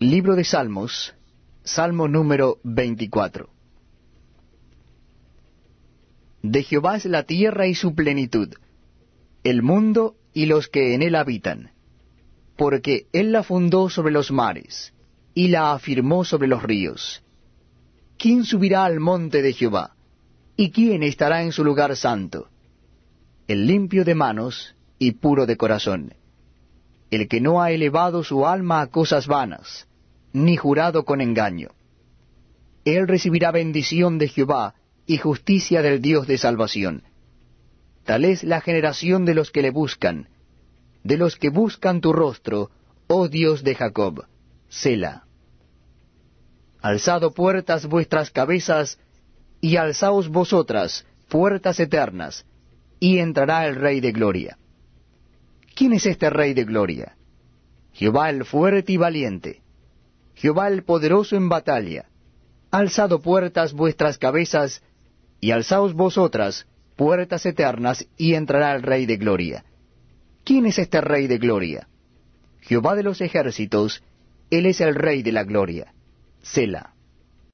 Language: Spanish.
Libro de Salmos, Salmo número 24. De Jehová es la tierra y su plenitud, el mundo y los que en él habitan, porque él la fundó sobre los mares, y la afirmó sobre los ríos. ¿Quién subirá al monte de Jehová? ¿Y quién estará en su lugar santo? El limpio de manos y puro de corazón, el que no ha elevado su alma a cosas vanas, ni jurado con engaño. Él recibirá bendición de Jehová y justicia del Dios de salvación. Tal es la generación de los que le buscan, de los que buscan tu rostro, oh Dios de Jacob. Sela. Alzado puertas vuestras cabezas, y alzaos vosotras, puertas eternas, y entrará el Rey de Gloria. ¿Quién es este Rey de Gloria? Jehová el fuerte y valiente, Jehová el poderoso en batalla. Alzado puertas vuestras cabezas, y alzaos vosotras, puertas eternas, y entrará el Rey de Gloria. ¿Quién es este Rey de Gloria? Jehová de los ejércitos, Él es el Rey de la Gloria. Sela.